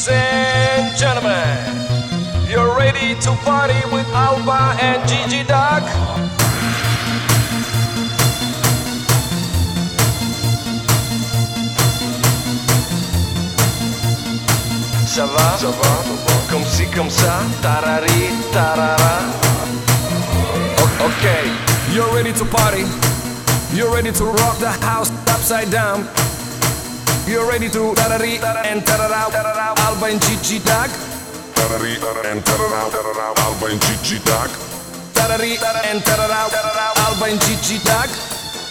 Ladies and gentlemen, you're ready to party with Alba and Gigi Duck? Ça va? Ça va? Comme si, comme ça, tarari, tarara. Okay, you're ready to party. You're ready to rock the house upside down. You're ready to tarari and tarara, tarara, Alba and Gigi Duck. Tarari and tarara, tarara, Alba and Gigi Duck. Tarari and tarara, tarara, Alba and Gigi Duck.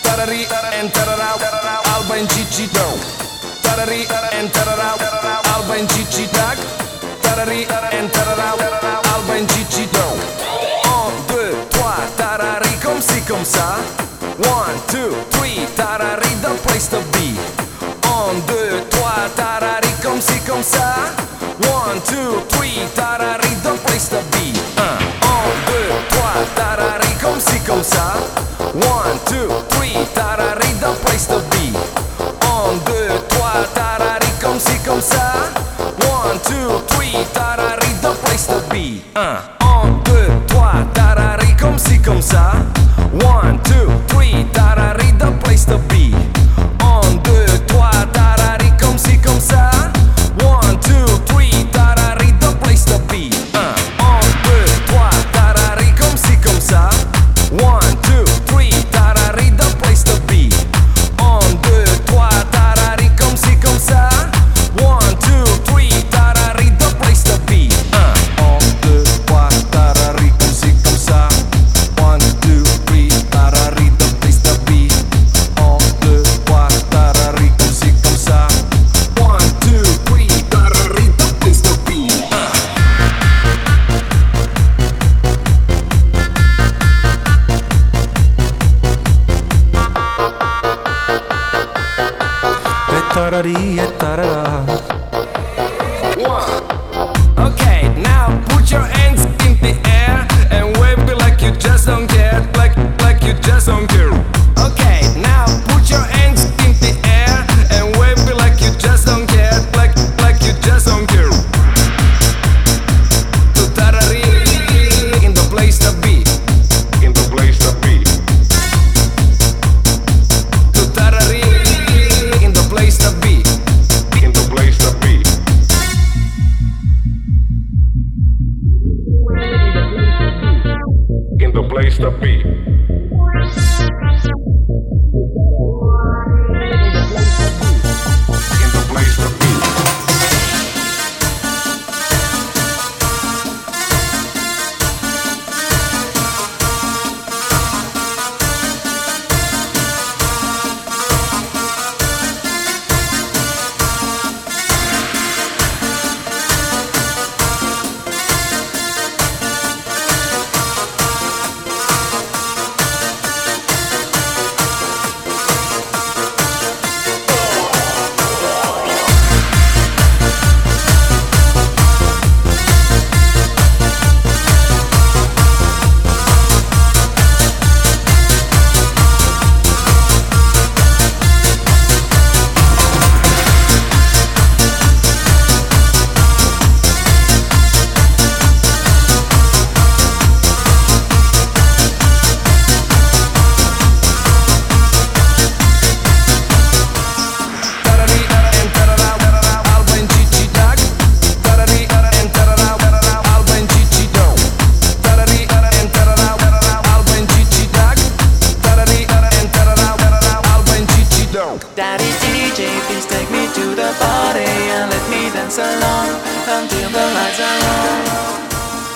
Tarari and tarara, tarara, Alba and Gigi Duck. Tarari and tarara, tarara, Alba and Gigi Duck. Tarari and tarara, tarara, Alba and Gigi Duck. Un, deux, trois, tarari, comme si, comme ça. One, two, three, tarari, the place to be. Un, deux, trois, tarari, comme si, comme ça. One, two, three, tarari, the place to be. Un, un, deux, trois, tarari, comme si, comme ça. One, two, three, tarari, the place to be. Un, deux, trois, tarari, comme si, comme ça. One, two, three, tarari, the place to be. Un, un, deux, trois, tarari, comme si, comme ça. तररी तरा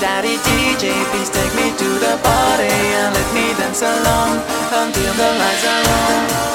Daddy DJ, please take me to the party and let me dance along until the lights are on.